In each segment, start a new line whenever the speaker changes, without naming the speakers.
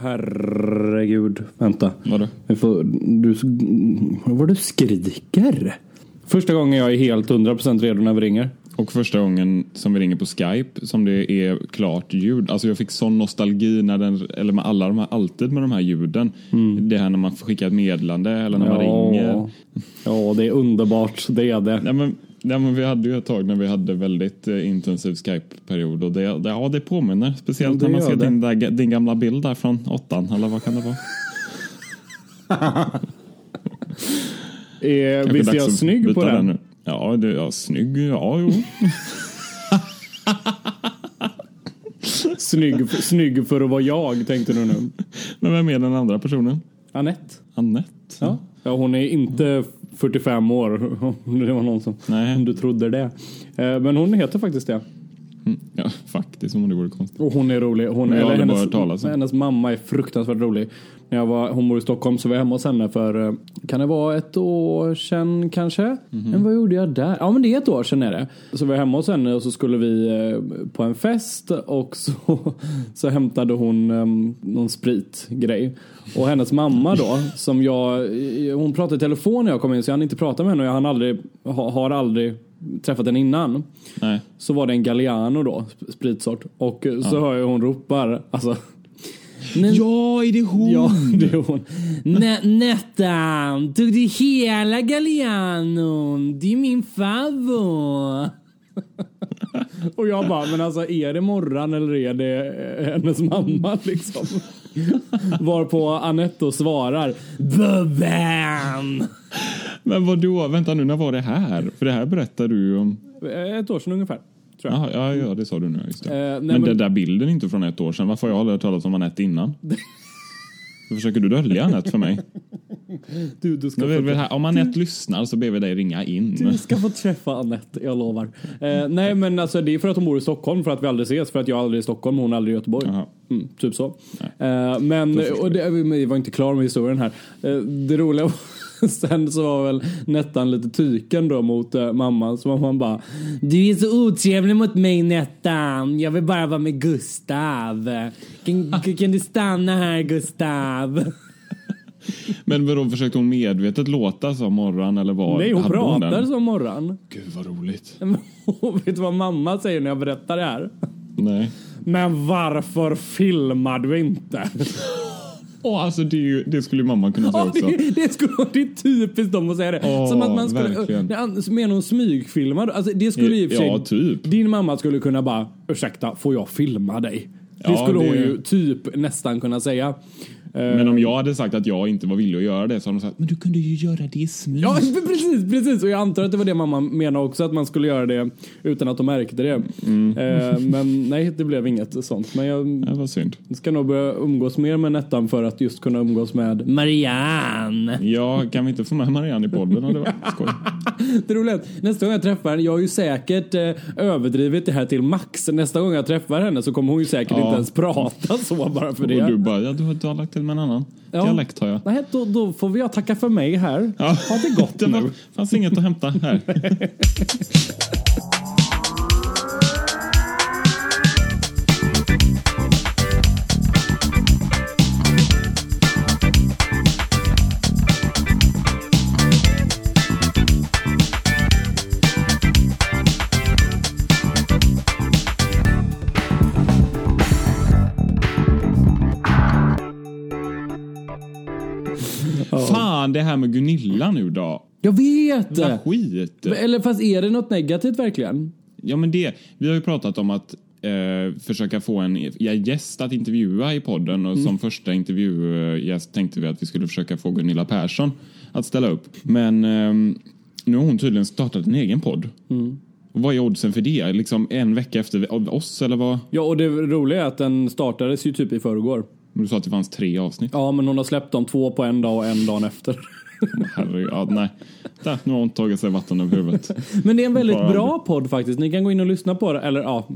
herregud. Vänta.
Vadå?
Får, du, vad du skriker? Första gången jag är helt 100% redo när vi ringer.
Och första gången som vi ringer på Skype som det är klart ljud. Alltså jag fick sån nostalgi när den, eller med alla de här, alltid med de här ljuden. Det här när man får skicka ett meddelande eller när man ringer.
ja, det är underbart. Det är det.
Nej, men, nej, men vi hade ju ett tag när vi hade väldigt eh, intensiv Skype-period och det, det, ja, det påminner. Speciellt
Ja, det
när man ser din, där, din gamla bild där från åttan, eller vad kan det vara?
Eh, visst är jag snygg på den?
nu. Ja, det, ja, snygg, ja, jo.
Snygg, snygg för att vara jag, tänkte du nu.
Men vem är den andra personen?
Anette.
Annette?
Ja. ja, hon är inte 45 år. Om det var någon som...
Nej.
Om du trodde det. Eh, Men hon heter faktiskt det.
Mm, Ja, faktiskt, om det vore konstigt.
Och hon är rolig. Hon,
jag
eller
bara
hennes,
hört talas om.
hennes mamma är fruktansvärt rolig. När jag var, hon bor i Stockholm så var jag hemma hos henne för, eh, kan det vara ett år sedan kanske?
Mhm.
Men vad gjorde jag där? Ja men det är ett år sedan är det. Så var jag hemma hos henne och så skulle vi eh, på en fest och så, så hämtade hon um, någon spritgrej. Och hennes mamma då, som jag, hon pratade i telefon när jag kom in så jag hann inte prata med henne och jag hann aldrig, ha, har aldrig träffat henne innan
Nej.
så var det en Galliano då, sp- spritsort. Och eh, så hör jag hon ropar, alltså. Men,
Ja, är det hon?
ja, det är hon. Nä, Nettan, tog du hela Gallianon? Det är min favvo. Och jag bara, men alltså är det Morran eller är det eh, hennes mamma liksom? Varpå Anette då svarar, Bubben!
Men vad då? Vänta nu, när var det här? För det här berättar du ju om...
Ett år sedan ungefär. Tror jag.
Jaha, ja, ja, det sa du nu. Just det.
Eh, nej,
men,
men-
den där bilden är inte från ett år sedan. Varför har jag aldrig hört talas om Anette innan? Försöker du dölja Anette för mig?
Du, du ska få
vi här, om Anette lyssnar så ber vi dig ringa in.
Du ska få träffa Annette, jag lovar. Eh, nej men alltså det är för att hon bor i Stockholm för att vi aldrig ses. För att jag aldrig är i Stockholm och hon aldrig i Göteborg. Mm, typ så. Eh, men, och det, vi var inte klar med historien här. Eh, det roliga var Sen så var väl Nettan lite tyken då mot eh, mamman. Så mamman bara Du är så otrevlig mot mig Nettan. Jag vill bara vara med Gustav. Kan, kan du stanna här Gustav?
Men vadå, försökte hon medvetet låta som Morran eller vad?
Nej hon pratar som morgon.
Gud vad roligt.
Vet du vad mamma säger när jag berättar det här?
Nej.
Men varför filmar du inte?
Åh, alltså det, är ju- det skulle ju mamma kunna säga
Ja,
också.
det, det, skulle, det är typiskt dem att säga det.
Åh,
Som att man skulle,
verkligen.
menar hon smygfilmad? Alltså det skulle för sig,
Ja, typ.
Din mamma skulle kunna bara, ursäkta, får jag filma dig? Det
Ja,
skulle hon
det-
ju typ nästan kunna säga.
Men om jag hade sagt att jag inte var villig att göra det så hade de sagt men du kunde ju göra det i smyg.
Ja, precis, precis. Och jag antar att det var det mamma menade också, att man skulle göra det utan att de märkte det.
Mm.
Eh, men nej, det blev inget sånt. Men jag
Det var synd.
ska nog börja umgås mer med Nettan för att just kunna umgås med Marianne.
Ja, kan vi inte få med Marianne i podden? Hade varit skoj.
Det är att nästa gång jag träffar henne, jag har ju säkert eh, överdrivit det här till max. Nästa gång jag träffar henne så kommer hon ju säkert
Ja.
inte ens prata så bara för det.
Och du bara, ja du du har lagt till med en annan
Ja.
dialekt har jag.
Nej, då, då får vi jag tacka för mig här.
Ja.
Ha det gott
Det
nu.
fanns inget att hämta här. här med Gunilla nu då.
Jag vet!
Vad skit.
Eller fast är det något negativt verkligen?
Ja, men det. Vi har ju pratat om att eh, försöka få en ja, gäst att intervjua i podden och som första intervjugäst tänkte vi att vi skulle försöka få Gunilla Persson att ställa upp. Men ehm, nu har hon tydligen startat en egen podd. Och vad är oddsen för det? Liksom en vecka efter oss eller vad?
Ja, och det roliga är att den startades ju typ i förrgår.
Du sa att det fanns tre avsnitt.
Ja, men hon har släppt dem två på en dag och en dag efter.
Herregud, ja, nej. Där, nu har hon tagit sig vatten över huvudet.
Men det är en väldigt
Bara
bra podd faktiskt. Ni kan gå in och lyssna på det. Eller ja,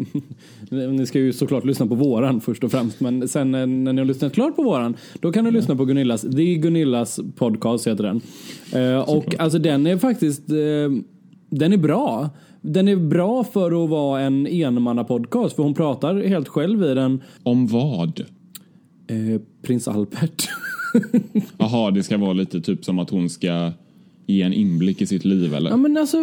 ni ska ju såklart lyssna på våran först och främst. Men sen eh, när ni har lyssnat klart på våran, då kan ni lyssna på Gunillas. Det är Gunillas podcast heter den. Eh, och alltså den är faktiskt, eh, den är bra. Den är bra för att vara en enmannapodcast för hon pratar helt själv i den.
Om vad?
Eh, Prins Albert.
Jaha, det ska vara lite typ som att hon ska ge en inblick i sitt liv eller?
Ja men alltså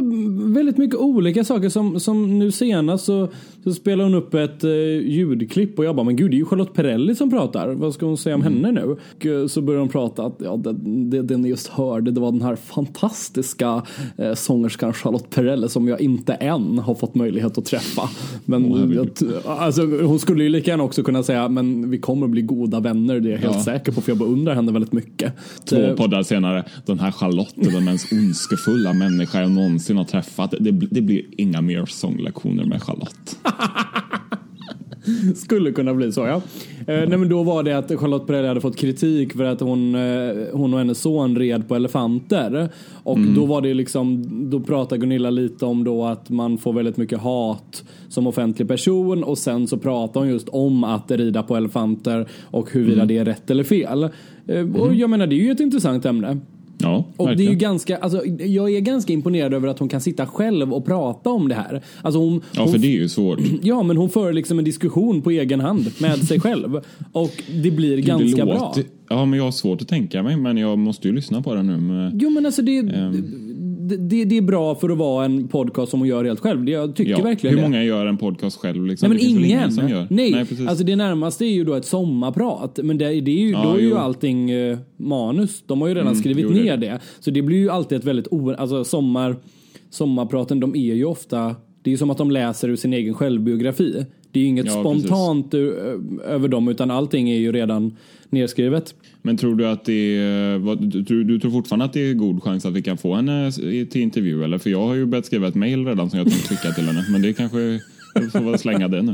väldigt mycket olika saker som, som nu senast så, så spelar hon upp ett eh, ljudklipp och jag bara men gud det är ju Charlotte Perrelli som pratar. Vad ska hon säga om henne nu? Och eh, så börjar hon prata att ja, det, det, det ni just hörde det var den här fantastiska eh, sångerskan Charlotte Perrelli som jag inte än har fått möjlighet att träffa. Men
Åh,
jag, alltså, hon skulle ju lika gärna också kunna säga men vi kommer att bli goda vänner det är jag helt
Ja.
säker på för jag beundrar henne väldigt mycket.
Två
Eh,
poddar senare, den här Charlotte den mest ondskefulla människa jag någonsin har träffat. Det, det blir inga mer sånglektioner med Charlotte.
Skulle kunna bli så ja. Eh, nej men då var det att Charlotte Perrelli hade fått kritik för att hon, eh, hon och hennes son red på elefanter. Och då var det liksom, då pratade Gunilla lite om då att man får väldigt mycket hat som offentlig person och sen så pratar hon just om att rida på elefanter och huruvida det är rätt eller fel. Eh, Och jag menar det är ju ett intressant ämne.
Ja,
Och det är ju ganska, alltså, jag är ganska imponerad över att hon kan sitta själv och prata om det här. Alltså hon,
Ja,
hon
för det är ju svårt.
Ja, men hon för liksom en diskussion på egen hand med sig själv. Och det blir ganska
det
bra.
låter, Ja, men jag har svårt att tänka mig, men jag måste ju lyssna på den nu. Med,
Jo, men alltså det,
Ehm.
Det, det, är bra för att vara en podcast som hon gör helt själv. Jag tycker
ja,
verkligen
hur
det.
många gör en podcast själv? Liksom?
Nej men
väl
ingen.
som gör.
Nej,
precis.
alltså det närmaste är ju då ett sommarprat. Men det, det är ju,
Ja,
då är ju
jo.
allting eh, manus. De har ju redan
Mm,
skrivit
jo,
ner det. Så det blir ju alltid ett väldigt o... Alltså sommar, sommarpraten, de är ju ofta... Det är ju som att de läser ur sin egen självbiografi. Det är ju inget
Ja,
spontant ur, över dem utan allting är ju redan nerskrivet.
Men tror du att det är, du, tror fortfarande att det är god chans att vi kan få henne till intervju? Eller? För jag har ju börjat skriva ett mejl redan som jag tänkte skicka till henne. Men det kanske, jag får väl slänga det nu.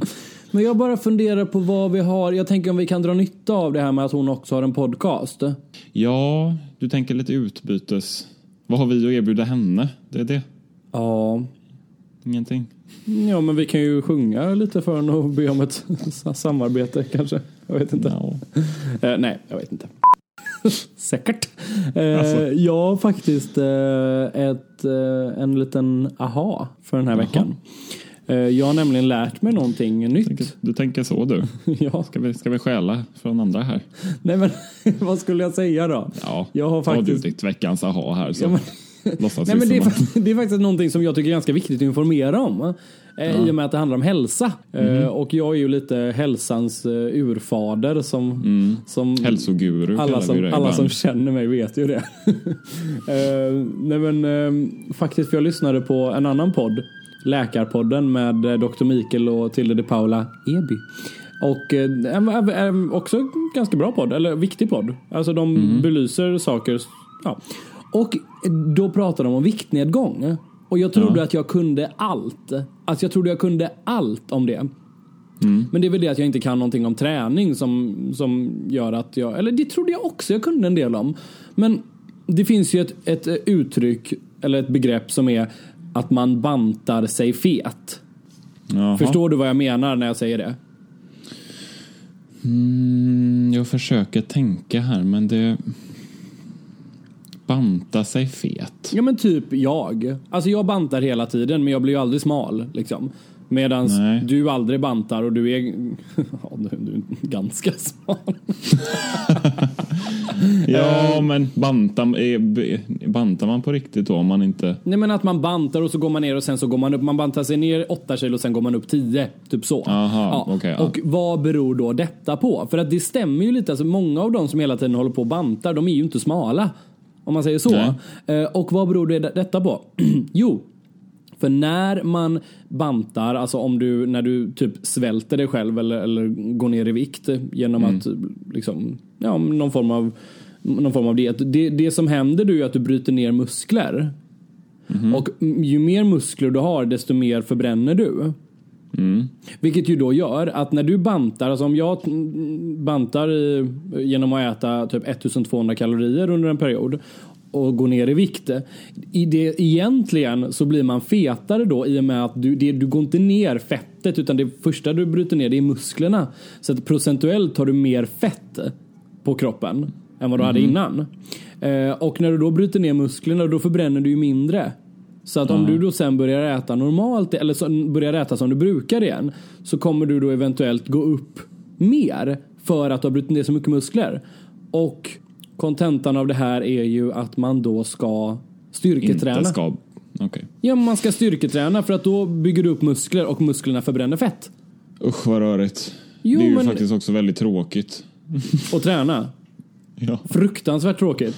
Men jag bara funderar på vad vi har. Jag tänker om vi kan dra nytta av det här med att hon också har en podcast.
Ja, du tänker lite utbytes... Vad har vi att erbjuda henne? Det är det.
Ja,
Ingenting.
ja men vi kan ju sjunga lite för henne och be om ett samarbete kanske. Jag vet inte.
Ja.
Eh, nej, jag vet inte. Säkert. Eh,
Alltså.
Jag har faktiskt eh, ett, en liten aha för den här veckan. Eh, jag har nämligen lärt mig någonting nytt.
Du tänker så du.
ja.
Ska vi, ska vi stjäla från andra här?
Nej men vad skulle jag säga då?
Ja,
Jag har faktiskt-
du ditt veckans aha här så
Ja, men-
låtsas
Nej, men det, är, det är faktiskt någonting som jag tycker är ganska viktigt att informera om. Eh, I och med att det handlar om hälsa. Eh, och jag är ju lite hälsans eh, urfader som, som
Hälsoguru
alla, som,
det
alla som känner mig vet ju det. nej men faktiskt för jag lyssnade på en annan podd. Läkarpodden med Dr. Mikael och Tilde de Paula Eby. Och eh, också ganska bra podd, eller viktig podd. Alltså de
Mm.
belyser saker. Ja. Och då pratar de om viktnedgång. Och jag trodde
Ja.
att jag kunde allt. Alltså jag trodde jag kunde allt om det.
Mm.
Men det är väl det att jag inte kan någonting om träning som, som gör att jag, eller det trodde jag också jag kunde en del om. Men det finns ju ett, ett uttryck, eller ett begrepp som är att man bantar sig fet.
Jaha.
Förstår du vad jag menar när jag säger det?
Mm, jag försöker tänka här men det... Banta sig fet.
Ja men typ jag. Alltså jag bantar hela tiden men jag blir ju aldrig smal liksom. Medan du aldrig bantar och du är, ja, du, du är ganska smal.
Ja, men bantar, är- bantar man på riktigt då om man inte...
Nej men att man bantar och så går man ner och sen så går man upp. Man bantar sig ner 8 kilo och sen går man upp 10. Typ så.
Aha, okej, ja.
Och vad beror då detta på? För att det stämmer ju lite. Alltså många av de som hela tiden håller på och bantar, de är ju inte smala. Om man säger så. Eh, Och vad beror det, detta på? jo, för när man bantar, alltså om du, när du typ svälter dig själv eller, eller går ner i vikt genom
Mm.
att liksom, ja, någon form av någon form av diet. Det, det som händer då är att du bryter ner muskler.
Mhm.
Och ju mer muskler du har desto mer förbränner du. Vilket ju då gör att när du bantar, alltså om jag mm, bantar genom att äta typ 1200 kalorier under en period och går ner i vikt. I det, egentligen så blir man fetare då i och med att du, det, du går inte ner fettet utan det första du bryter ner det är musklerna. Så att procentuellt har du mer fett på kroppen än vad du hade innan. Eh, och när du då bryter ner musklerna då förbränner du ju mindre. Så att om du då sen börjar äta normalt eller så, börjar äta som du brukar igen så kommer du då eventuellt gå upp mer för att du har brutit ner så mycket muskler. Och kontentan av det här är ju att man då ska styrketräna.
Inte ska... Okej.
Ja, man ska styrketräna för att då bygger du upp muskler och musklerna förbränner fett.
Usch vad rörigt.
Jo,
det är ju
men-
faktiskt också väldigt tråkigt.
Och träna.
Ja.
Fruktansvärt tråkigt.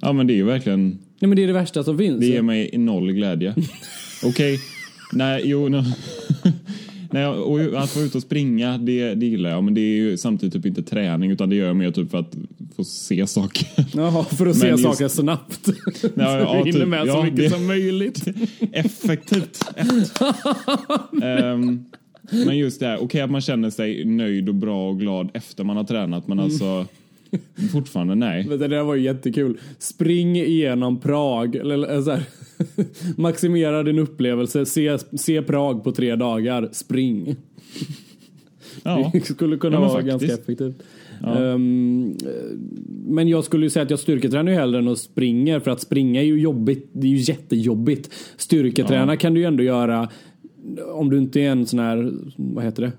ja, men det är ju verkligen...
Nej men det är det värsta som finns.
Det ger mig noll glädje. Okej. Nej, jo. No. Nej, och att vara ute och springa, det, det gillar jag. Men det är ju samtidigt typ inte träning, utan det gör jag mer typ för att få se saker.
Jaha, för att se
Men just-
saker snabbt. så
ja,
du hinner
typ.
med så
Ja,
mycket
det-
som möjligt.
Effektivt. Ehm, men just det här, okej att man känner sig nöjd och bra och glad efter man har tränat, men alltså fortfarande nej.
Men Det där var ju jättekul. Spring igenom Prag. Eller, eller så här. Maximera din upplevelse. Se, se Prag på tre dagar. Spring.
Ja,
Det skulle kunna
Ja,
vara
faktiskt.
ganska effektivt. Ehm, eh, men jag skulle ju säga att jag styrketränar ju hellre än att springer för att springa är ju jobbigt. Det är ju jättejobbigt. Styrketräna
Ja.
kan du ju ändå göra om du inte är en sån här, vad heter det?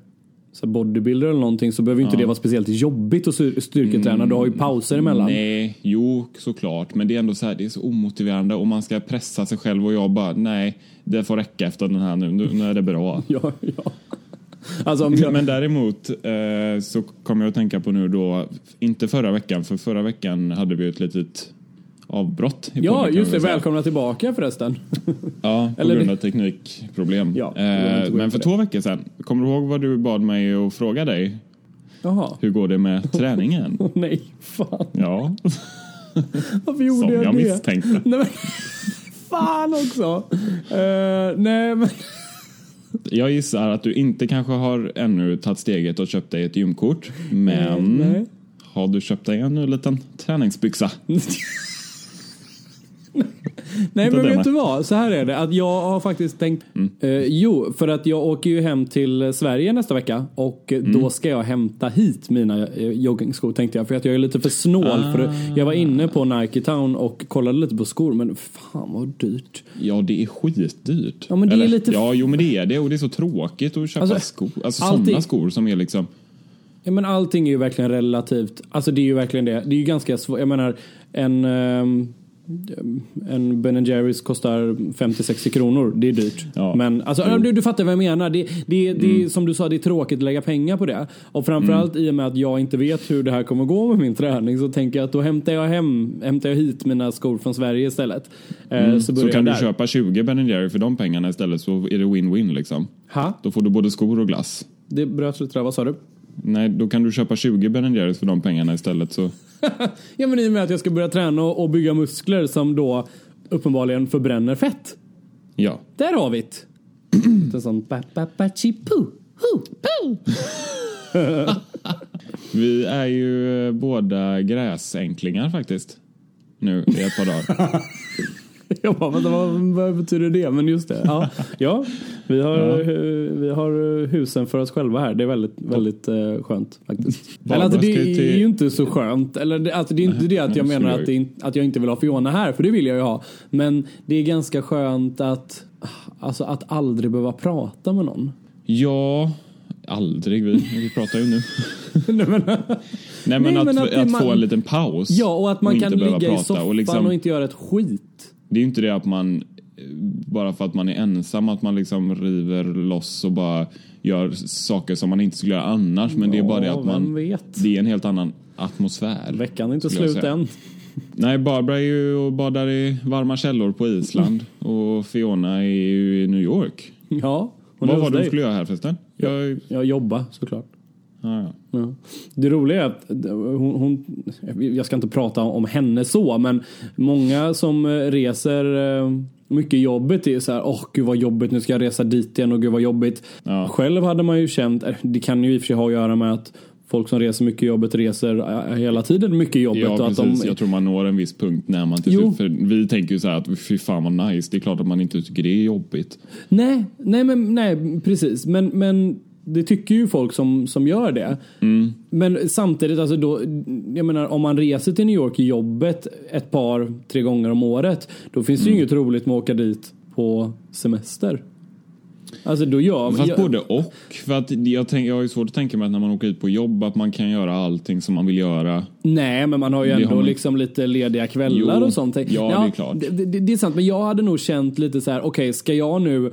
Så bodybuilder eller någonting så behöver ju inte det vara speciellt jobbigt att styr- styrketräna. Du har ju pauser emellan.
Nej, jo såklart, men det är ändå så här, det är så omotiverande och man ska pressa sig själv och jag bara, nej, det får räcka efter den här nu, nu, nu är det bra.
Ja, ja. Alltså jag,
Men däremot eh, så kommer jag att tänka på nu då, inte förra veckan, för förra veckan hade vi ett litet avbrott. i
ja,
podden,
just det. Välkomna tillbaka förresten.
Ja, på
Eller
grund av teknikproblem.
Ja,
eh, men för
det.
två veckor sedan, kommer du ihåg vad du bad mig att fråga dig?
Jaha.
Hur går det med träningen?
Nej, fan.
Ja,
Varför gjorde
som
jag,
jag
det?
misstänkte.
Nej, men, fan också. Eh, nej, men.
Jag gissar att du inte kanske har ännu tagit steget och köpt dig ett gymkort. Men
Nej.
har du köpt dig en liten träningsbyxa?
Nej men
det
vet du vad? Så här är det. Att jag har faktiskt tänkt. Eh, jo, för att jag åker ju hem till Sverige nästa vecka. Och eh, då ska jag hämta hit mina eh, joggingskor tänkte jag. För att jag är lite för snål. För jag var inne på Nike Town och kollade lite på skor. Men fan vad dyrt.
Ja, det är skitdyrt.
Ja, men det är lite-
Ja, jo, men det är det. Och det är så tråkigt att köpa
Alltså,
skor. Alltså
allting-
sådana skor som är liksom...
Ja, men allting är ju verkligen relativt. Alltså det är ju verkligen det. Det är ju ganska svårt. Jag menar en, ehm, en Ben Jerrys kostar 50-60 kronor. Det är dyrt.
Ja.
Men alltså, du, du fattar vad jag menar. Det, det, det är som du sa, det är tråkigt att lägga pengar på det. Och framförallt i och med att jag inte vet hur det här kommer gå med min träning så tänker jag att då hämtar jag hem, hämtar jag hit mina skor från Sverige istället. Eh, Så,
Så
börjar
kan du köpa 20 Ben Jerry för de pengarna istället så är det win-win liksom.
Ha?
Då får du både skor och glass.
Det bröt lite där. Vad sa du?
Nej, då kan du köpa 20 Ben för de pengarna istället så...
Ja men i och med att jag ska börja träna och bygga muskler som då uppenbarligen förbränner fett.
Ja.
Där har vi det. Sån ba ba ba chi.
Vi är ju eh, båda gräsänklingar faktiskt. Nu i ett par dagar.
Jag bara, vänta, vad, vad betyder det? Men just det. Ja, ja vi, har,
Ja.
eh, vi har eh, husen för oss själva här. Det är väldigt, väldigt eh, skönt faktiskt. Eller alltså, det är
till-
ju inte så skönt. Eller alltså, det är inte det att jag menar att, det, att jag inte vill ha Fiona här. För det vill jag ju ha. Men det är ganska skönt att, alltså, att aldrig behöva prata med någon.
Ja, aldrig. Vi, vi pratar ju nu.
Nej, men,
Nej, men att,
men att
att,
man-
få en liten paus.
ja, och att man
inte
kan ligga i soffan
Och
och,
liksom,
inte göra ett skit.
Det är ju inte det att man, eh, bara för att man är ensam, att man liksom river loss och bara gör saker som man inte skulle göra annars. Men det är bara det
Ja,
att man,
vet?
det är en helt annan atmosfär.
Veckan är inte slut än.
Nej, Barbara är ju och badar i varma källor på Island och Fiona är ju i New York.
Ja, hon
Vad var det du skulle göra här förresten? Jag,
Jag jobbar såklart.
Ja, ja.
Ja. Det roliga är att hon, hon, jag ska inte prata om henne så, men många som reser eh, mycket jobbet är så här, åh gud vad jobbigt, nu ska jag resa dit igen och gud vad jobbigt. Själv hade man ju känt, eh, det kan ju i och för sig ha att göra med att folk som reser mycket jobbet reser eh, hela tiden mycket jobbet.
Ja,
och att
precis.
de,
Jag tror man når en viss punkt när man till slut, för vi tänker ju så här att fy fan vad nice, det är klart att man inte tycker det är jobbigt.
Nej, nej, men, nej precis. Men, men det tycker ju folk som, som gör det. Men samtidigt, alltså då, jag menar om man reser till New York i jobbet ett par, tre gånger om året. Då finns det ju inget roligt med att åka dit på semester. Alltså då gör
Fast
jag,
både och. För att jag, tänk, jag har ju svårt att tänka mig att när man åker ut på jobb att man kan göra allting som man vill göra.
Nej, men man har ju ändå
man-
liksom lite lediga kvällar
Jo,
och sånt.
ja, det är klart.
Det, det, det är sant, men jag hade nog känt lite så här, okej, ska jag nu eh,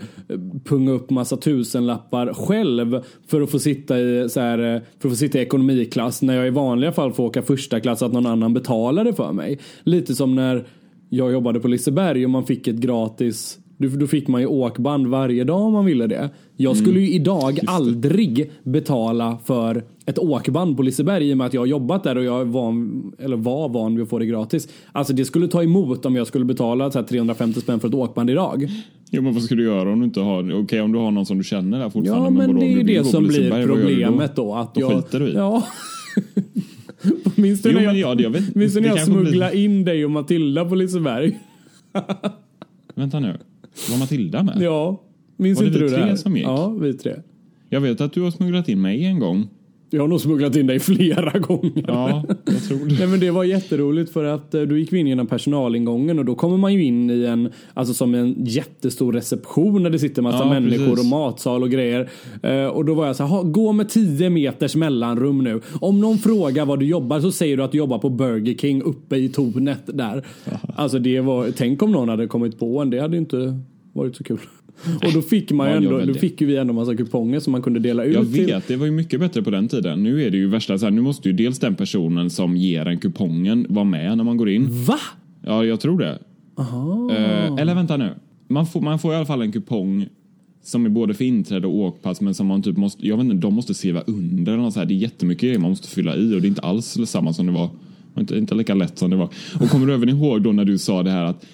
punga upp massa tusenlappar själv för att få sitta i så här, eh, för att få sitta i ekonomiklass när jag i vanliga fall får åka första klass att någon annan betalar det för mig. Lite som när jag jobbade på Liseberg och man fick ett gratis då då fick man ju åkband varje dag om man ville det. Jag skulle ju idag aldrig betala för ett åkband på Liseberg i och med att jag har jobbat där och jag van, eller var van vid att få det gratis. Alltså det skulle ta emot om jag skulle betala så här 350 spänn för ett åkband idag.
Jo men vad ska du göra om du inte har, okej om du har någon som du känner där fortfarande.
Ja men
vadå,
det är ju det som blir problemet då. Att
Då skiter du i.
Ja. Minns du när
men
jag,
ja, jag vet-
minns när jag smugglade in dig och Matilda på Liseberg?
Vänta nu, var Matilda med?
Ja. Minns
Var det
inte
vi
du det
tre
här?
som gick?
Ja, vi tre.
Jag vet att du har smugglat in mig en gång.
Jag har nog smugglat in dig flera gånger.
Ja, jag tror det.
Nej men det var jätteroligt för att eh, då gick vi in genom personalingången och då kommer man ju in i en, alltså som en jättestor reception där det sitter massa
Ja,
människor
precis.
och matsal och grejer. Eh, och då var jag så här, "Ha, gå med 10 meters mellanrum nu. Om någon frågar var du jobbar så säger du att du jobbar på Burger King uppe i tornet där. Alltså det var, tänk om någon hade kommit på en, det hade ju inte varit så kul. Och då fick man ju
Man gör
ändå, då fick ju vi ändå massa kuponger som man kunde dela ut
Jag
till.
vet, det var ju mycket bättre på den tiden. Nu är det ju värsta så här, nu måste ju dels den personen som ger en kupongen vara med när man går in.
Va?
Ja, jag tror det. Eh, eller vänta nu. Man får, man får i alla fall en kupong som är både för inträde och åkpass men som man typ måste, jag vet inte, de måste skriva under eller något så här. Det är jättemycket grejer man måste fylla i och det är inte alls samma som det var. Inte, inte lika lätt som det var. Och kommer du även ihåg då när du sa det här att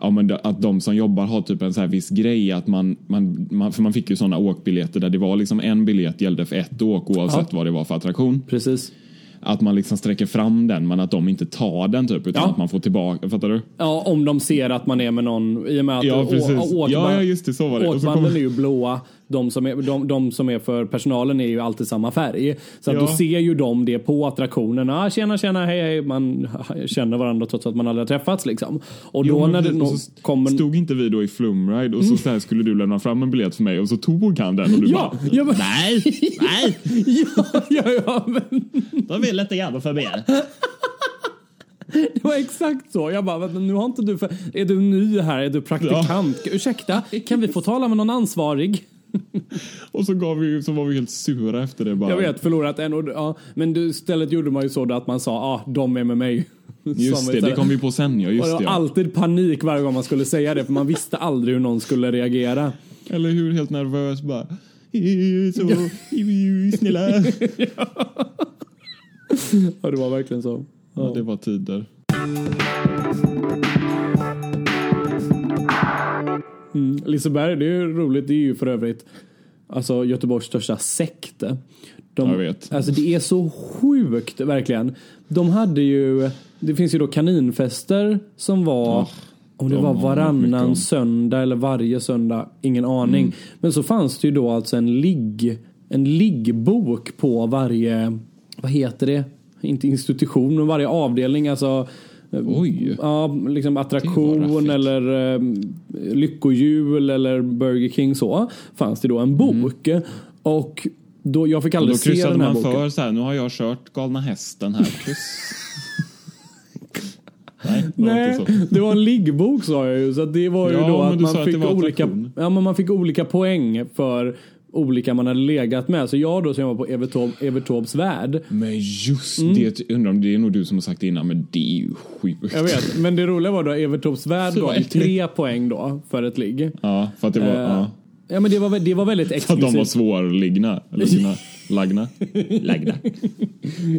Ja, men att de som jobbar har typ en så här viss grej att man, man, man för man fick ju sådana åkbiljetter där det var liksom en biljett gällde för ett åk oavsett vad det var för attraktion.
Precis.
Att man liksom sträcker fram den men att de inte tar den typ utan
Ja.
att man får tillbaka, fattar du?
Ja, om de ser att man är med någon i och med att
Ja, precis.
å- åkband-
Ja, ja, just det, så var det.
Åkbanden är ju blåa. De som, är, de, de som är för personalen är ju alltid samma färg. Så att
Ja.
då ser ju de det på attraktionen. Ah, tjena, tjena, hej, hej. Man känner varandra trots att man aldrig har träffats liksom. Och då
Jo,
när det
så
kommer...
Stod inte vi då i Flumride och så, så här skulle du lämna fram en biljett för mig och så tog han den och du
Ja,
bara
ja, men...
Nej, nej,
ja, ja, ja, men
de vill inte gärna för mer.
det var exakt så. Jag bara, "Vänta, nu har inte du för... Är du ny här? Är du praktikant? Ursäkta, kan vi få tala med någon ansvarig?
Och så, gav vi, så var vi helt sura efter det bara.
Jag vet, förlorat en och, ja, men du, istället gjorde man ju så att man sa ja, ah, de är med mig.
Just det, det kom vi på sen ja,
och
just
det
det.
var
Ja.
alltid panik varje gång man skulle säga det för man visste aldrig hur någon skulle reagera.
Eller hur, helt nervös bara. Så, snälla.
Ja, det var verkligen så.
Ja, det var tider.
Liseberg, det är ju roligt. Det är ju för övrigt alltså, Göteborgs största sekt. De,
Jag vet.
Alltså det är så sjukt verkligen. De hade ju, det finns ju då kaninfester som var om det
de
var varannan söndag eller varje söndag, ingen aning.
Mm.
Men så fanns det ju då alltså en ligg, en liggbok på varje, vad heter det? Inte institution, men varje avdelning. Alltså
Oj.
Ja, liksom attraktion eller eh, lyckohjul eller Burger King så. Fanns det då en bok. Och då, jag fick aldrig se
kryssade
den här
man
boken.
för så här, nu har jag kört galna hästen här. Kryss. Nej, det var
Nej, det var en liggbok sa jag ju. Så det var ju
Ja,
då att man fick, olika, ja, men man fick olika poäng för olika man hade legat med. Så jag då som var på Evert Taube- Evert Taubes värld.
Men just
Mm.
det, undrar om det är nog du som har sagt det innan, men det är ju sjukt.
Jag vet, men det roliga var då Evert Taubes värld
Så
gav tre poäng då för ett ligg.
Ja, för att det var, ja,
Ja men det var, det var väldigt
för att de var
exklusivt.
svårliggna. Eller sina lagna. Lagda.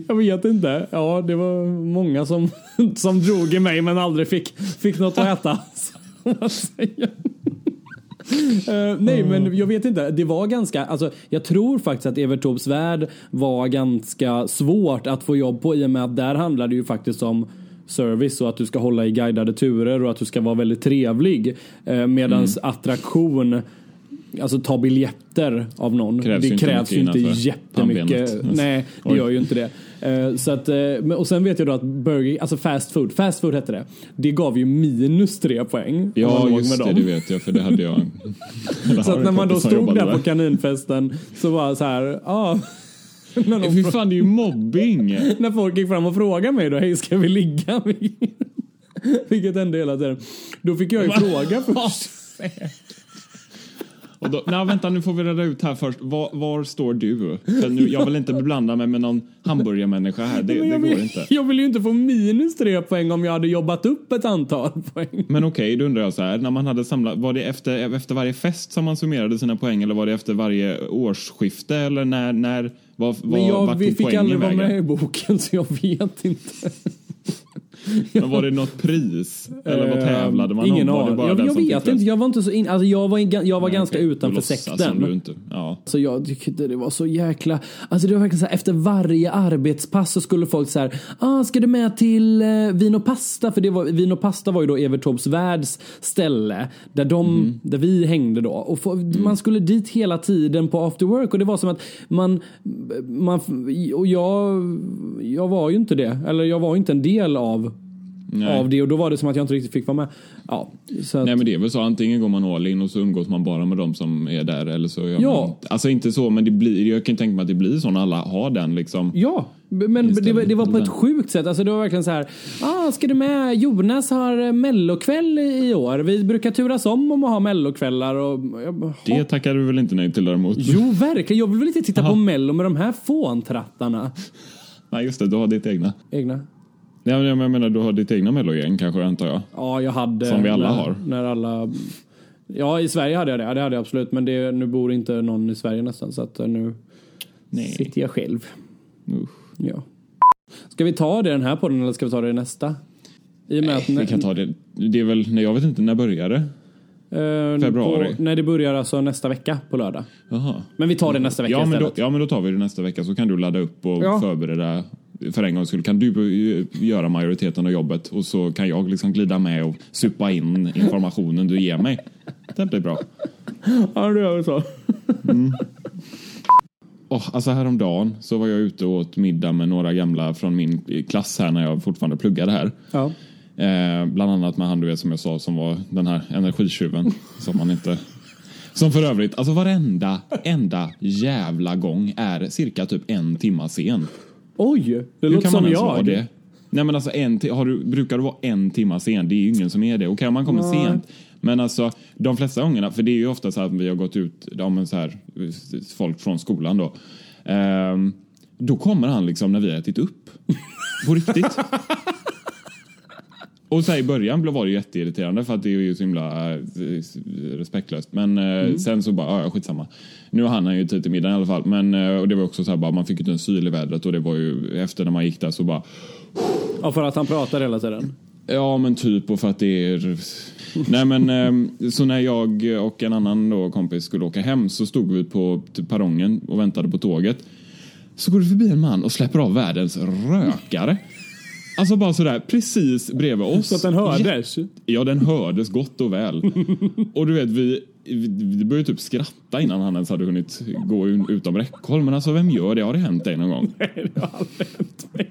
Jag vet inte. Ja, det var många som, som drog i mig men aldrig fick, fick något att äta. Eh, nej, men jag vet inte. Det var ganska, alltså, jag tror faktiskt att Evert Taubes värld var ganska svårt att få jobb på i och med att där handlar det ju faktiskt om service och att du ska hålla i guidade turer och att du ska vara väldigt trevlig. Eh, medans
Mm.
attraktion Alltså ta biljetter av någon.
Krävs
det
inte
krävs ju
mycket
inte
innanför
jättemycket. Nej, det gör ju inte det. Eh, så att, eh, och sen vet jag då att Burger, alltså fast food, fast food hette det. Det gav ju minus tre poäng.
Ja, just det,
dem.
det vet jag för det hade jag.
Så att när man då stod där på kaninfesten så var så här, ja. när, de,
Fy fan, det är ju mobbing!
när folk gick fram och frågade mig då, hej ska vi ligga? Vilket hände hela tiden. Då fick jag ju fråga först.
Och då, nej, vänta, nu får vi reda ut här först. Var, var står du? För nu, jag vill inte beblanda mig med någon hamburgarmänniska här. Det, det går
vill,
inte.
jag vill ju inte få minus tre poäng om jag hade jobbat upp ett antal poäng.
Men okej, då undrar jag så här. När man hade samlat, var det efter, efter varje fest som man summerade sina poäng eller var det efter varje årsskifte eller när, när var, var,
Men jag, vi fick aldrig vara med i boken så jag vet inte.
Men var det något pris? Eller vad
Eh,
tävlade man
Ingen
om? Var det
aning.
bara
Jag, jag vet inte, jag var inte så in, alltså jag var, in, jag var ganska
Okej, då
utanför sekten.
Ja.
Så jag tyckte det var så jäkla... Alltså det var verkligen så här, efter varje arbetspass så skulle folk så här, ah, ska du med till eh, Vin och Pasta? För det var, Vin och Pasta var ju då Evert Taubes världs ställe där, de,
Mhm.
där vi hängde då. Och få,
Mm.
man skulle dit hela tiden på after work och det var som att man... man och jag, jag var ju inte det. Eller jag var inte en del av,
Nej.
av det och då var det som att jag inte riktigt fick vara med. Ja, så att,
Nej men det är väl så, antingen går man all in och så umgås man bara med de som är där eller så gör
Ja.
man, Alltså inte så men det blir, jag kan tänka mig att det blir så när alla har den liksom.
Ja, men det var, det var på ett sjukt sätt. Alltså det var verkligen så här. Ah, ska du med? Jonas har eh, mellokväll i år. Vi brukar turas om om att ha mellokvällar. Och, jag
Det tackar du väl inte nej till däremot?
Jo, verkligen. Jag vill väl inte titta på mello med de här fåntrattarna.
Nej just det, du har ditt egna.
Egna.
Nej men jag menar du har ditt egna mellogäng kanske antar jag.
Ja, jag hade.
Som vi alla
när,
har.
När alla... Ja, i Sverige hade jag det. Ja, det hade jag absolut. Men det, nu bor inte någon i Sverige nästan. Så att eh, nu
Nej.
sitter jag själv.
Usch.
Ja. Ska vi ta det i den här podden eller ska vi ta det i nästa? I och med att
Vi kan ta det. Det är väl, nej jag vet inte, när börjar det?
Eh,
Februari.
På, nej, det börjar alltså nästa vecka på lördag.
Jaha.
Men vi tar det nästa vecka
Ja men, då,
istället.
ja men då tar vi det nästa vecka så kan du ladda upp och
Ja.
förbereda för en gångs skull kan du göra majoriteten av jobbet och så kan jag liksom glida med och supa in informationen du ger mig. Det blir bra.
Ja, det gör vi så.
Oh, alltså häromdagen så var jag ute och åt middag med några gamla från min klass här när jag fortfarande pluggade här.
Ja.
Eh, bland annat med han du vet som jag sa som var den här energitjuven som man inte som för övrigt, alltså varenda enda jävla gång är cirka typ en timma sen.
Oj, det
Hur
låter
kan man
som
ens vara
jag.
det? Nej men alltså en har du, brukar du vara en timma sen? Det är ju ingen som är det. Okej om man kommer
Nej.
sent. Men alltså de flesta gångerna, för det är ju ofta så här att vi har gått ut, ja men så här, folk från skolan då. Ehm, då kommer han liksom när vi har ätit upp. På riktigt. Och så i början var det jätteirriterande för att det är ju så himla eh, respektlöst. Men eh, sen så bara, ja skitsamma. Nu har han ju tid till middagen i alla fall. Men, eh, och det var också så här, bara, man fick ju inte en syl i vädret och det var ju efter när man gick där så bara,
Ja, för att han pratar hela tiden.
Ja, men typ och för att det är... Nej, men så när jag och en annan då kompis skulle åka hem så stod vi på typ perrongen och väntade på tåget. Så går det förbi en man och släpper av världens rökare. Alltså bara sådär precis bredvid oss.
Så att den hördes.
Ja, den hördes gott och väl. Och du vet, vi, vi började typ skratta innan han ens hade hunnit gå utom räckhåll. Men alltså, vem gör det? Har det hänt dig någon gång?
Nej, det har aldrig hänt mig.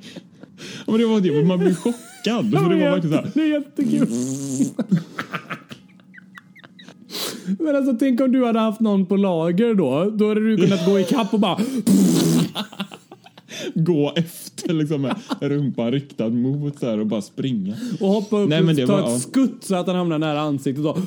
Ja, men det var det, man blir chockad. För det var verkligen så här,
Det är jättekul. Men alltså tänk om du hade haft någon på lager då. Då hade du kunnat gå i kapp och bara
gå efter liksom med rumpan riktad mot så här och bara springa.
och hoppa upp
Nej, men
och ta
var-
ett
ja.
skutt så att han hamnar nära ansiktet och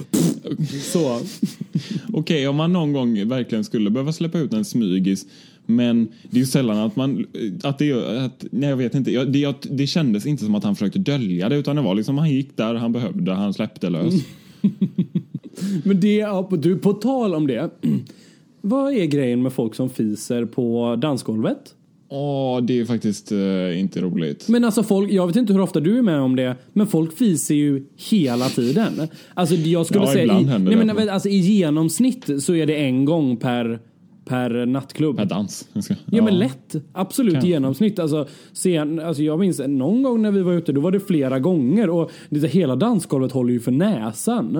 så.
Okej, om man någon gång verkligen skulle behöva släppa ut en smygis men det är ju sällan att man, att det att, nej jag vet inte, jag, det, jag, det kändes inte som att han försökte dölja det utan det var liksom han gick där han behövde, han släppte lös.
Men det, du, på tal om det. Vad är grejen med folk som fiser på dansgolvet?
Åh, det är faktiskt eh, inte roligt.
Men alltså folk, jag vet inte hur ofta du är med om det, men folk fiser ju hela tiden. Alltså jag skulle
Ja,
säga, i, nej, men, alltså, i genomsnitt så är det en gång per per nattklubb.
Per dans. Ska-
Ja, men lätt. Absolut
Kanske.
genomsnitt. Alltså, sen, alltså jag minns någon gång när vi var ute, då var det flera gånger och det, hela dansgolvet håller ju för näsan.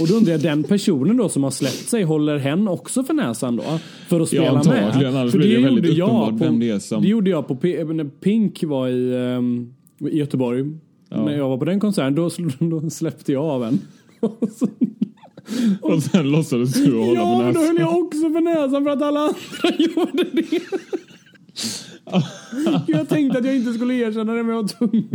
Och då undrar jag, den personen då som har släppt sig, håller hen också för näsan då? För att spela
antagligen,
med?
annars
För
blir det väldigt
gjorde jag
uppenbart
på,
vem det är som-
Det gjorde jag på när Pink var i, ehm, i Göteborg. När jag var på den konserten, då, då släppte jag av en. Och
Och sen låtsades du hålla
Ja,
på
men då höll
näsan.
jag också för näsan för att alla andra gjorde det. Jag tänkte att jag inte skulle erkänna det, men jag var tvungen.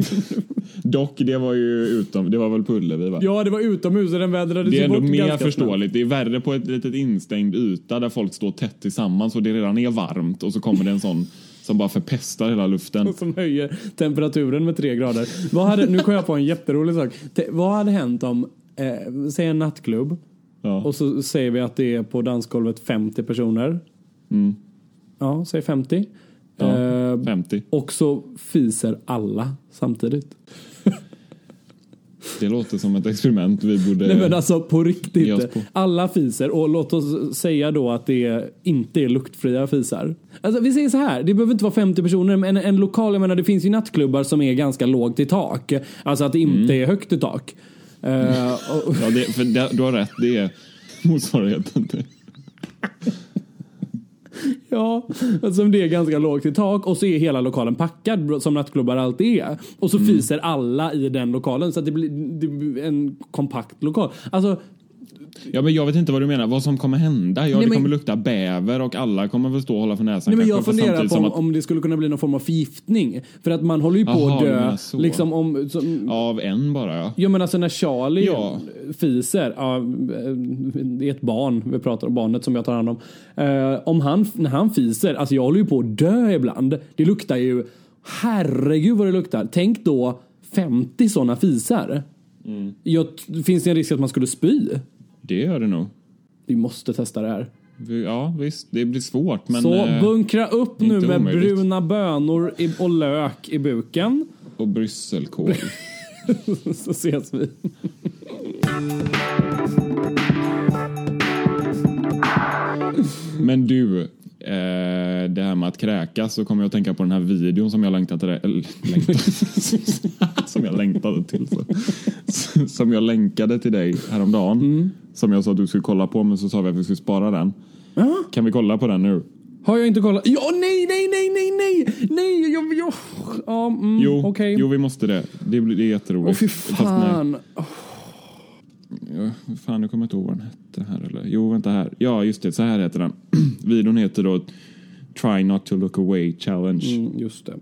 Dock, det var ju utom, det var väl på Ullevi va?
Ja, det var utomhus och den vädrades
Det är ändå
bort
mer förståeligt. Det är värre på ett litet instängd yta där folk står tätt tillsammans och det redan är varmt och så kommer det en sån som bara förpestar hela luften.
snabbt, Som höjer temperaturen med tre grader. Vad hade, nu kom jag på en jätterolig sak. Te- vad hade hänt om, eh, säg en nattklubb,
Ja.
och så säger vi att det är på dansgolvet 50 personer.
Mm.
Ja, säg 50.
Ja,
Eh,
50.
och så fiser alla samtidigt.
Det låter som ett experiment vi borde...
Nej men alltså på riktigt.
på.
Alla fiser och låt oss säga då att det inte är luktfria fisar. Alltså vi säger så här, det behöver inte vara 50 personer men en lokal, jag menar det finns ju nattklubbar som är ganska lågt i tak. Alltså att det inte är högt i tak. Eh, och,
Ja, det, för det, du har rätt. Det är motsvarigheten till...
ja, som det är ganska lågt i tak och så är hela lokalen packad som nattklubbar alltid är. Och så fiser alla i den lokalen så att det blir, det blir en kompakt lokal. Alltså
Ja, men jag vet inte vad du menar. Vad som kommer hända? Ja,
Nej,
det
men-
kommer lukta bäver och alla kommer väl stå och hålla för näsan.
Nej, men jag funderar på om,
att-
om det skulle kunna bli någon form av förgiftning. För att man håller ju på
Jaha,
att dö. Liksom om, som,
Av en bara, ja.
Ja men alltså när Charlie
Ja.
fiser, ja, det är ett barn, vi pratar om barnet som jag tar hand om. Eh, om han, när han fiser, alltså jag håller ju på att dö ibland. Det luktar ju, herregud vad det luktar. Tänk då 50 sådana fisar.
Mm.
Jag, finns det en risk att man skulle spy?
Det gör det nog.
Vi måste testa det här.
Ja, visst. Det blir svårt, men...
Så
eh,
bunkra upp nu med
omöjligt.
bruna bönor i, och lök i buken.
Och brysselkål.
Så ses vi.
Men du, eh, det här med att kräkas så kommer jag att tänka på den här videon som jag längtade till. Eller, längtade, som jag längtade till. Så. Som jag länkade till dig häromdagen.
Mm.
Som jag sa att du skulle kolla på, men så sa vi att vi skulle spara den. Kan vi kolla på den nu?
Har jag inte kollat? Ja, nej, nej, nej, nej, nej, nej, jag, jag, ja, mm,
Jo,
okej.
jo, vi måste det. Det, det är jätteroligt.
Åh fy
Fast nej.
fan.
Ja, fan, jag kommer inte ihåg vad den hette här. Eller? Jo, vänta här. Ja, just det. Så här heter den. Videon heter då Try Not To Look Away Challenge.
Mm, just det.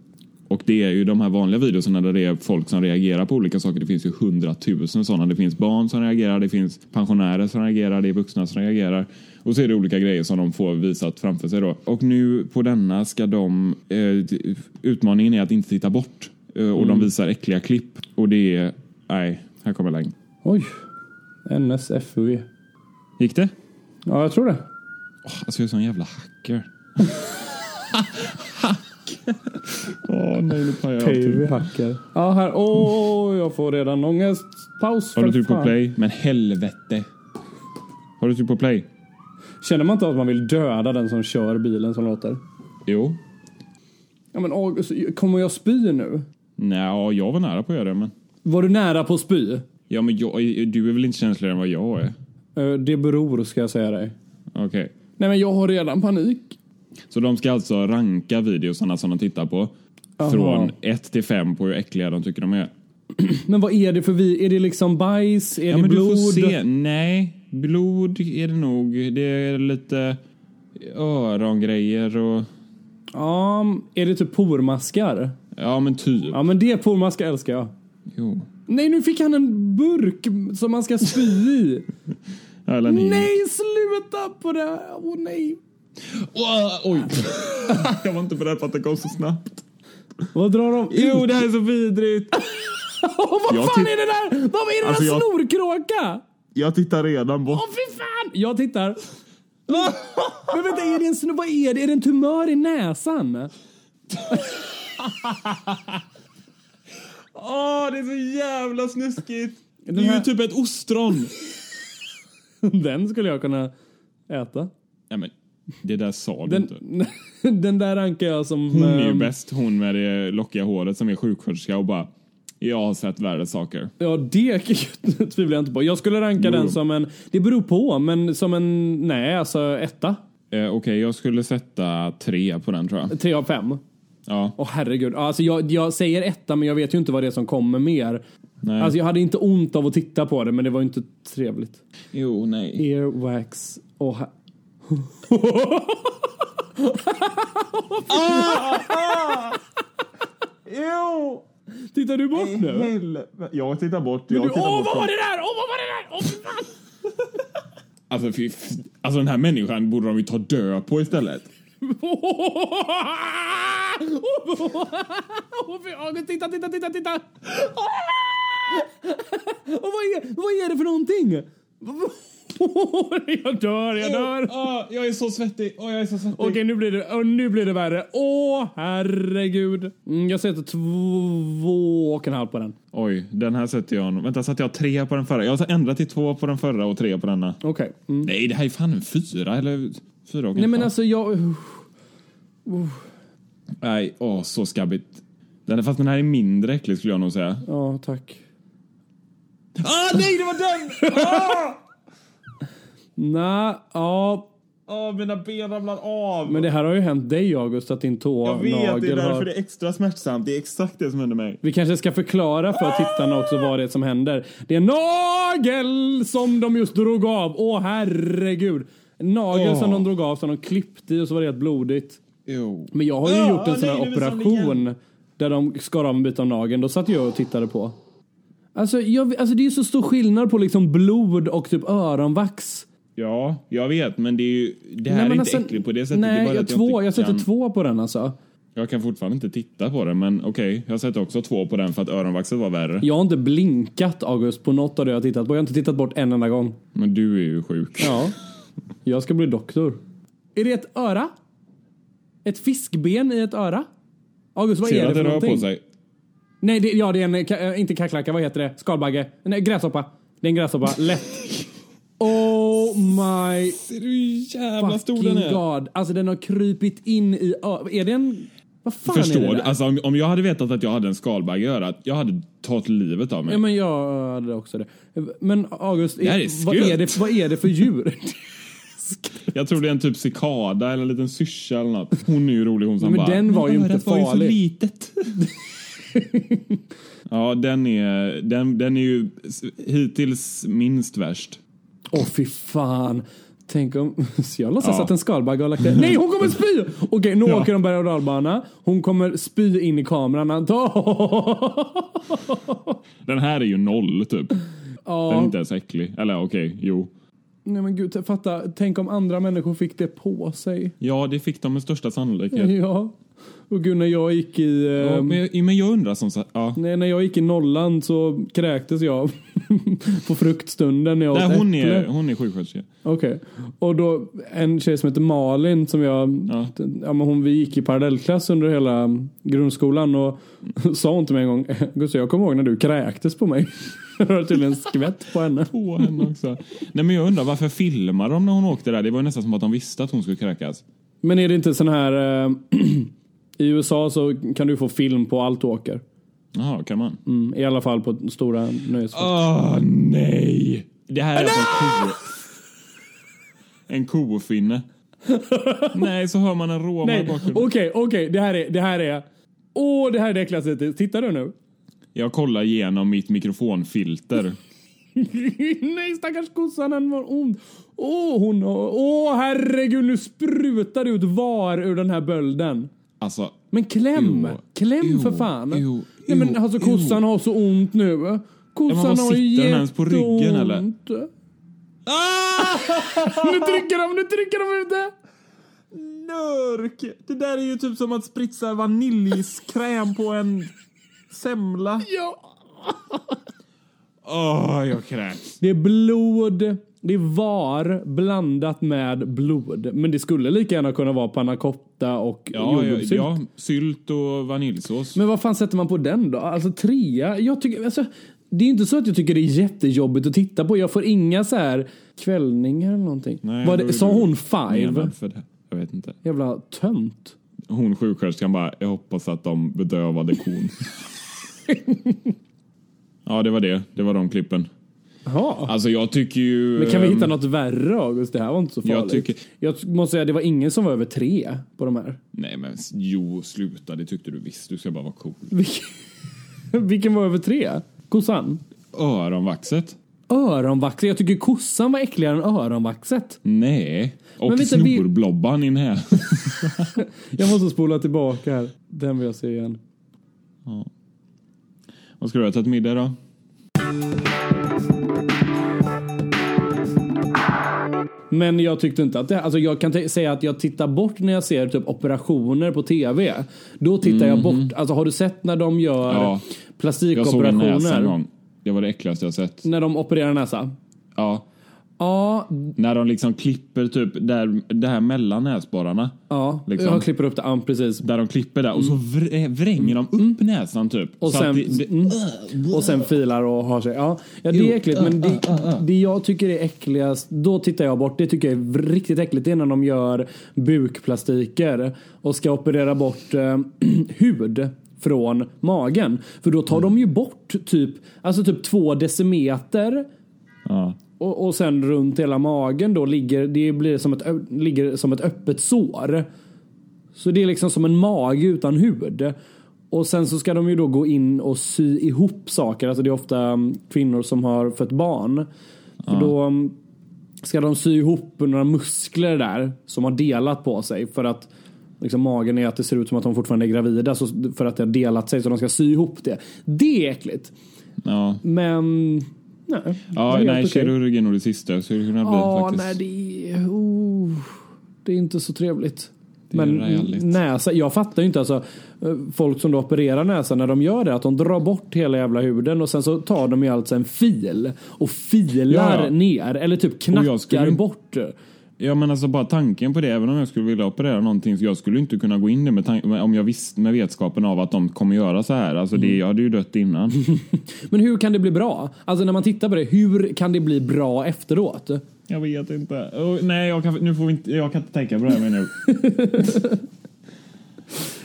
Och det är ju de här vanliga videorna där det är folk som reagerar på olika saker. Det finns ju hundratusen sådana. Det finns barn som reagerar, det finns pensionärer som reagerar, det är vuxna som reagerar. Och så är det olika grejer som de får visat framför sig då. Och nu på denna ska de... Eh, utmaningen är att inte titta bort. Eh, och de visar äckliga klipp. Och det är... Nej, här kommer längd.
Oj. NSFV.
Gick det?
Ja, jag tror det.
Alltså jag är sån jävla hacker. hacker. Åh nej, nu pajar jag
hacker. Ja, här. Åh, jag får redan ångest. Paus.
Har du tryckt på play? Men helvete. Har du tryckt på play?
Känner man inte att man vill döda den som kör bilen som låter?
Jo.
Ja, men så- kommer jag spy nu?
Nej, jag var nära på att göra det, men...
Var du nära på att spy?
Ja, men jag, du är väl inte känsligare än vad jag är?
Eh, Det beror, ska jag säga dig.
Okej.
Nej, men jag har redan panik.
Så de ska alltså ranka videosarna som de tittar på
Aha.
från 1 till 5 på hur äckliga de tycker de är.
Men vad är det för vi? Är det liksom bajs? Är
Ja,
det
men
blod?
du får se. Nej, blod är det nog. Det är lite örongrejer och...
Ja, är det typ pormaskar?
Ja, men typ.
Ja, men det pormaskar älskar jag.
Jo.
Nej, nu fick han en burk som man ska spy i.
En
nej, sluta på det! Åh nej.
Åh, oj! jag var inte beredd på att det kom så snabbt.
Vad drar de?
Jo, det här är så vidrigt!
Åh, vad
Jag
fan är det där? Vad är det
Alltså,
där
jag-
snorkråka?
Jag tittar redan bort.
Åh, fy fan! Jag tittar. Men vänta, är det en snor? Vad är det? Är det en tumör i näsan?
Åh, det är så jävla snuskigt!
Den
Det är
här-
ju typ ett ostron.
Den skulle jag kunna äta.
Nej, men Det där sa du
Den,
inte.
den där rankar jag som...
Hon är ju
ehm,
bäst, hon med det lockiga håret som är sjuksköterska och bara jag har sett värre saker.
Ja, det tvivlar jag inte på. Jag skulle ranka
Jo.
den som en... Det beror på, men som en... Nej, alltså etta.
Eh, Okej, jag skulle sätta tre på den tror jag.
Tre av fem.
Ja,
Åh herregud. Alltså, jag, jag säger etta, men jag vet ju inte vad det är som kommer mer.
nej.
Alltså, jag hade inte ont av att titta på det, men det var inte trevligt.
jo, nej.
Earwax och... Ha-
Jo!
Tittar du bort nu?
Helvete. Jag tittar bort.
Du,
Jag
åh,
tittar
vad
bort.
var det där? Åh, vad var det där? Åh, fy fan!
Alltså, fy, alltså den här människan borde de ju ta död på istället.
Titta, titta, titta, titta! Och vad, är, vad är det för någonting? Jag dör, jag dör!
Ah, jag är så svettig. Oh, jag är så svettig.
Okej, nu blir det, åh, nu blir det värre. Åh, herregud. Mm, jag sätter två och en halv på den.
Oj, den här sätter jag... Vänta, satte jag tre på den förra? Jag har ändrat till två på den förra och tre på denna.
Okej. Mm.
Nej, det här är fan en fyra eller fyra och en
Nej, men
halv.
alltså jag...
Nej, åh, så skabbigt. Den är, fast den här är mindre äcklig skulle jag nog säga.
Ja, tack.
Ah, nej, det var den! Ah!
Nej, ja.
Ah, mina ben ramlar av.
Men det här har ju hänt dig, August, att din
jag vet, det är därför
har...
det är extra smärtsamt. Det är exakt det som händer mig.
Vi kanske ska förklara för tittarna också vad det är som händer. Det är en nagel som de just drog av. Åh herregud. En nagel
Åh.
som de drog av som de klippte i och så var det helt blodigt.
Jo.
Men jag har ju
Ah,
gjort en sån
nej,
här
det
operation där de skar av en bit av nageln. Då satt jag och tittade på. Alltså, jag, alltså det är ju så stor skillnad på liksom blod och typ öronvax.
Ja, jag vet, men det är ju... Det här
Nej,
är inte
alltså-
äckligt på det sättet. det är
Nej,
bara
jag, två,
inte
jag sätter
kan-
två på den alltså.
Jag kan fortfarande inte titta på det, men okej. jag sätter också två på den för att öronvaxet var värre.
Jag har inte blinkat August på något av det jag har tittat på. Jag har inte tittat bort en enda gång.
Men du är ju sjuk.
Ja. Jag ska bli doktor. Är det ett öra? Ett fiskben i ett öra? August, vad
Ser
är det för
det
någonting?
på sig?
Nej, det, ja, det är en, ka- äh, inte kackerlacka, vad heter det? Skalbagge? Nej, gräshoppa. Det är en gräshoppa, lätt. Oh my
Ser du hur jävla stor den är?
god. Alltså den har krypit in i Är det en... Vad fan är
Förstår
det
du?
där?
Alltså, om, om jag hade vetat att jag hade en skalbagge i örat, jag hade tagit livet av mig.
Ja, men jag hade också det. Men August,
Det här är
vad, är det, vad är det för djur?
Jag tror det är en typ cikada eller en liten syrsa eller något. Hon är ju rolig hon som
Men
bara...
den var ju
"Men
inte
örat var ju så
farlig."
litet. ja, den är, den, den är ju hittills minst värst.
Åh fy fan. Tänk om... Så jag låtsas
Ja.
att en skalbagge har lagt det. Nej, hon kommer spy! Okej, nu
Ja.
åker de berg och dalbana. Hon kommer spy in i kameran. antar-
Den här är ju noll typ. Den är
Ja.
inte ens äcklig. Eller okej, jo.
Nej men gud, fatta. Tänk om andra människor fick det på sig.
Ja, det fick de med största sannolikhet.
Ja. Och gud, när jag gick i...
Ja,
ehm,
men, jag- men jag undrar som sagt... Ja.
Nej, när jag gick i nollan så kräktes jag på fruktstunden när jag åt
Nej, hon,
äpple.
är, hon är sjuksköterska.
Okej. Och då en tjej som heter Malin som jag, ja.
Ja.
men hon, vi gick i parallellklass under hela grundskolan och sa hon till mig en gång, Gustav jag kommer ihåg när du kräktes på mig. Det var tydligen skvätt på henne.
På henne också. Nej, men jag undrar varför filmar de när hon åkte där? Det var ju nästan som att de visste att hon skulle kräkas.
Men är det inte sån här, eh, i USA så kan du få film på allt du åker.
Jaha, kan man?
Mm, I alla fall på stora nöjesfält.
Åh, nej! Det här är alltså en ko... En kofinne. nej, så hör man en råma i bakgrunden.
okej, okej, det här är, det här är, åh det här är det äckligaste hittills. Tittar du nu?
Jag kollar igenom mitt mikrofonfilter.
Nej stackars kossan, den var ond. Åh, hon har... Åh, herregud, nu sprutar det ut var ur den här bölden.
Alltså,
Men kläm!
Jo.
Kläm
Jo.
för fan!
Jo.
Nej men alltså kossan har så ont nu. Kossan
vad
har
sitter den ens på ryggen, eller?
jätteont. nu trycker de, nu trycker de ut det!
nörk! Det där är ju typ som att spritsa vaniljskräm på en semla.
Ja.
Åh, jag kräks.
Det är blod, det är var blandat med blod. Men det skulle lika gärna kunna vara panna cotta och
Ja, ja,
jordgubbssylt.
ja, sylt och vaniljsås.
Men vad fan sätter man på den då? Alltså trea? Jag tycker, alltså, det är inte så att jag tycker det är jättejobbigt att titta på. Jag får inga så här kvällningar eller någonting.
Nej,
Var
då
det,
är
sa hon five?
för det. Jag vet inte.
Jävla tönt.
Hon sjuksköterskan bara, jag hoppas att de bedövade kon. ja, det var det. Det var de klippen.
Jaha.
Alltså jag tycker ju...
Men kan vi
ehm,
hitta något värre August? Det här var inte så
Jag
farligt.
tycker-
Jag måste säga det var ingen som var över tre på de här.
Nej men jo, sluta. Det tyckte du visst. Du ska bara vara cool.
Vilken, vilken var över tre? Kossan?
Öronvaxet?
Öronvaxet. Jag tycker kossan var äckligare än öronvaxet.
Nej. Och
vänta, vi-
snorblobban in här.
Jag måste spola tillbaka här. Den vill jag se igen.
Vad ska du ha till middag då?
Men jag tyckte inte att det, alltså jag kan säga att jag tittar bort när jag ser typ operationer på tv. Då tittar jag bort. Alltså har du sett när de gör
Mhm. Ja. Jag såg en näsa en
plastikoperationer?
gång. Det var det äckligaste jag sett.
När de opererar näsa?
Ja.
Ja,
När de liksom klipper typ där, det här mellan näsborrarna.
ja.
Liksom.
Jag klipper upp det. Ja, precis.
Där de klipper där och så vr- vränger de upp näsan typ.
Mm. Och
så
sen,
det, det,
mm, och sen filar och har sig. Ja, ja det är äckligt. Men det, det jag tycker är äckligast, då tittar jag bort. Det tycker jag är riktigt äckligt. Det är när de gör bukplastiker och ska operera bort eh, hud från magen. För då tar de ju bort typ, alltså typ två decimeter
ja.
Och, och sen runt hela magen då ligger det blir som ett, ligger som ett öppet sår. Så det är liksom som en mage utan hud. Och sen så ska de ju då gå in och sy ihop saker. Alltså det är ofta mm, kvinnor som har fött barn. För då mm, ska de sy ihop några muskler där som har delat på sig. För att liksom, magen är att det ser ut som att de fortfarande är gravida. Så för att det har delat sig så de ska sy ihop det. Det är äckligt.
ja.
Men nej.
Ja, nej,
okej.
kirurg är nog det sista. Det kunna bli
Ja,
faktiskt.
nej det är... Oh, det är inte så trevligt.
Det
Men näsa, jag fattar ju inte alltså eh, folk som då opererar näsan när de gör det att de drar bort hela jävla huden och sen så tar de ju alltså en fil och filar
Ja, ja.
ner eller typ knackar
skulle-
bort.
Ja men alltså bara tanken på det, även om jag skulle vilja operera någonting så jag skulle inte kunna gå in det med om jag visste med vetskapen av att de kommer göra så här. Alltså
Mm.
det, jag hade ju dött innan.
Men hur kan det bli bra? Alltså när man tittar på det, hur kan det bli bra efteråt?
jag vet inte. Oh, nej, jag kan, nu får vi inte, jag kan inte tänka på det här mer nu.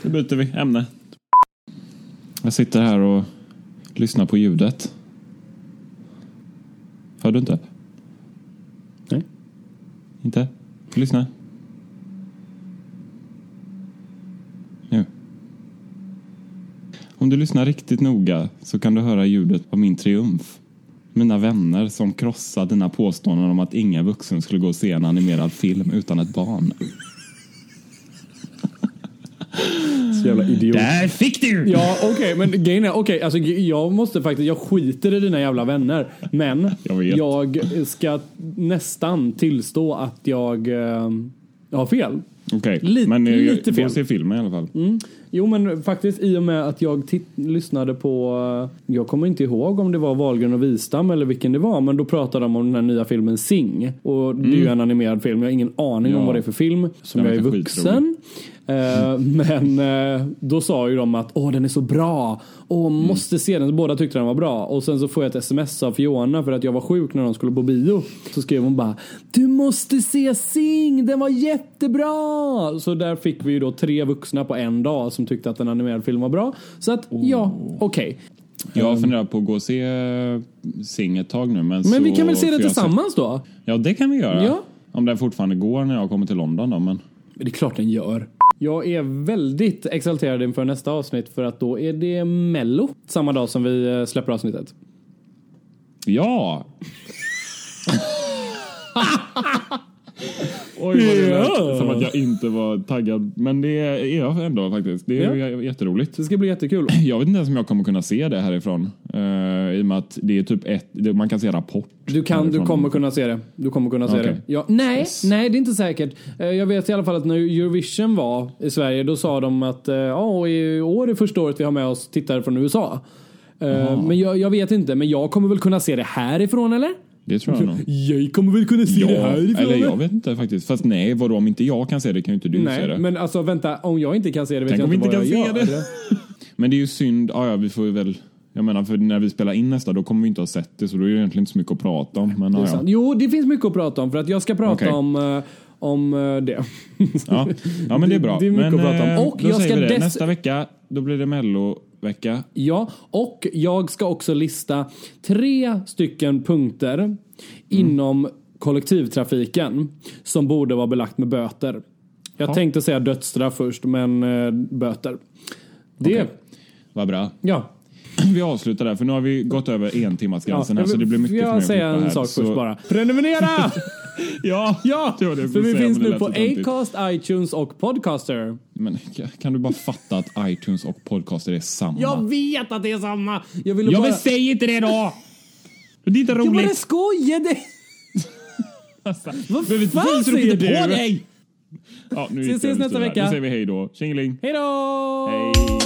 Nu byter vi ämne. Jag sitter här och lyssnar på ljudet. Hör du inte? Inte? Lyssna. Nu. Om du lyssnar riktigt noga så kan du höra ljudet av min triumf. Mina vänner som krossar dina påståenden om att ingen vuxen skulle gå och se en animerad film utan ett barn.
Så jävla idiot.
Där fick du!
Ja, okej, men grejen är, okej, alltså jag måste faktiskt, jag skiter i dina jävla vänner, men
Jag
jag ska nästan tillstå att jag eh, har fel.
Okej,
Lite-
men eh,
lite
gå
fel.
och se filmen i alla fall.
Jo, men faktiskt i och med att jag lyssnade på, eh, jag kommer inte ihåg om det var Wahlgren och Wistam eller vilken det var, men då pratade de om den här nya filmen Sing. Och det är ju en animerad film, jag har ingen aning om
Ja.
vad det är för film, som jag är vuxen. Eh, men eh, då sa ju de att åh den är så bra, åh måste se den. Båda tyckte den var bra. Och sen så får jag ett sms av Fiona för att jag var sjuk när de skulle på bio. Så skrev hon bara du måste se Sing, den var jättebra. Så där fick vi ju då tre vuxna på en dag som tyckte att en animerad film var bra. Så att ja, okej.
Jag funderar på att gå och se eh, Sing ett tag nu. Men,
Men
så,
vi kan väl se det tillsammans då?
Ja, det kan vi göra.
Ja.
Om den fortfarande går när jag kommer till London då. Men...
Det är klart den gör. Jag är väldigt exalterad inför nästa avsnitt för att då är det Mello samma dag som vi eh, släpper avsnittet.
Ja! Oj, vad det lät
Ja.
som att jag inte var taggad. Men det är jag ändå faktiskt. Det är ju jätteroligt.
Det ska bli jättekul.
Jag vet inte ens om jag kommer kunna se det härifrån. Uh, I och med att det är typ ett, det, man kan se Rapport.
Du, kan, du kommer kunna se det. Du kommer kunna se
Okej.
det. Ja, nej,
Yes.
nej, det är inte säkert. Eh, Jag vet i alla fall att när Eurovision var i Sverige, då sa de att eh, ja, i år är första året vi har med oss tittare från USA. Men jag, jag vet inte, men jag kommer väl kunna se det härifrån eller?
Det tror jag nog.
Jag kommer väl kunna se det
Ja,
härifrån?
eller jag vet inte faktiskt. Fast nej, vadå om inte jag kan se det kan ju inte du se
Nej,
det.
men alltså vänta, om jag inte kan se det vet
Tänk
jag
om
inte
vi
vad
inte
jag
kan
gör.
se det. Men det är ju synd. Ja, ja, vi får ju väl Jag menar, för när vi spelar in nästa, då kommer vi inte ha sett det, så då är det egentligen inte så mycket att prata om. Men,
Det
ja.
Jo, det finns mycket att prata om för att jag ska prata
Okej.
om, eh, om eh, det.
Ja. ja, men det är bra.
Det är mycket
men,
att prata om.
eh,
Och
då
jag
säger
ska
vi det. Nästa vecka, då blir det mellovecka.
Ja, och jag ska också lista tre stycken punkter inom kollektivtrafiken som borde vara belagt med böter. Jag
Ja.
tänkte säga dödsstraff först, men böter. Det,
Okej. Vad bra.
ja.
Vi avslutar där, för nu har vi gått över en timmas
ja.
här, så det blir mycket
jag säga en
här,
sak
så...
först bara? Prenumerera!
Ja,
ja,
det var det jag
för vi finns nu på. Acast, iTunes och Podcaster.
Men kan du bara fatta att iTunes och podcaster är samma?
Jag vet att det är samma! Jag ville bara...
men säg inte det då! Det är inte
Jag bara
roligt.
skojade! Vad
Men
fan
vi
säger
inte på
du?
dig! Ja, nu det
ses nästa vecka.
Nu säger vi hej då. Tjingeling!
Hej då!
Hej!